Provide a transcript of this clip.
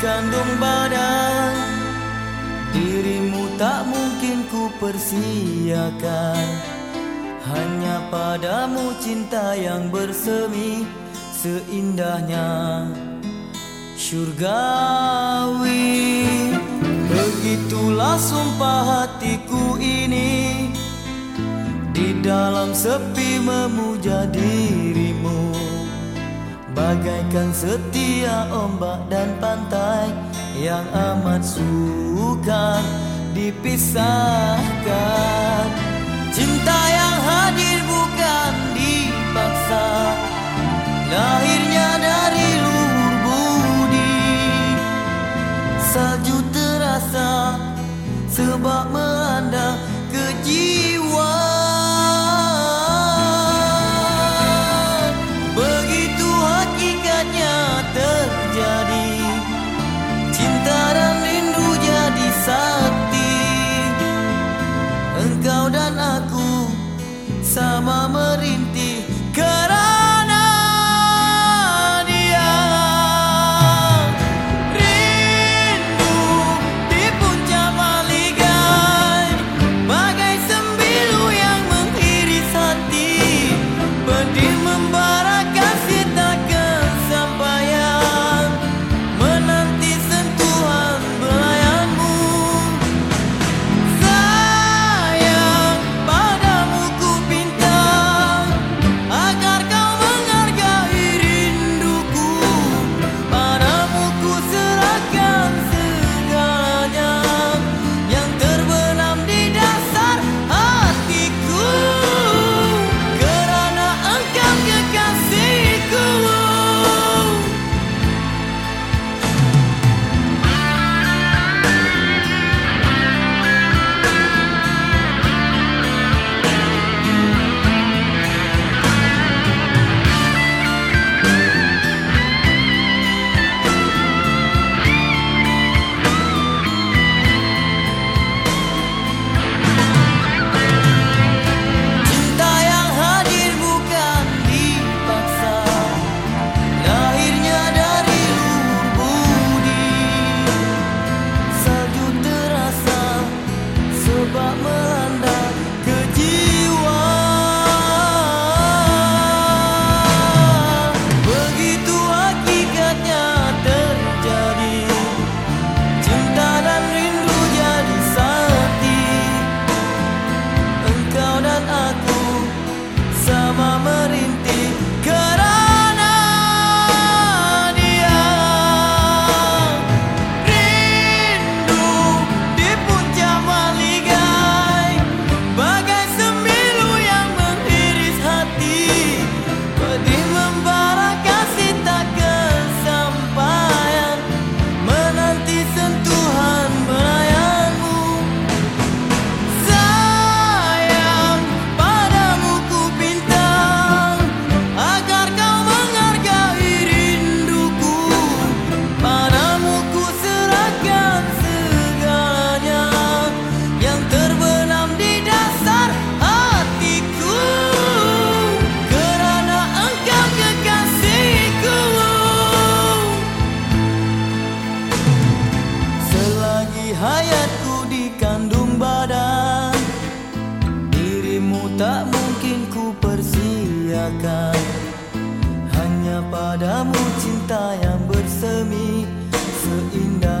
kandung badan Dirimu tak mungkin ku persiakan. Hanya padamu cinta yang bersemi Seindahnya syurgawi Begitulah sumpah hatiku ini Di dalam sepi memuja dirimu Bagaikan setia ombak dan pantai Yang amat sukar dipisahkan. Cinta yang hadir bukan dipaksa Lahirnya hayatku di kandung badan. Dirimu tak mungkin ku persiakan. Hanya padamu cinta yang bersemi Seindah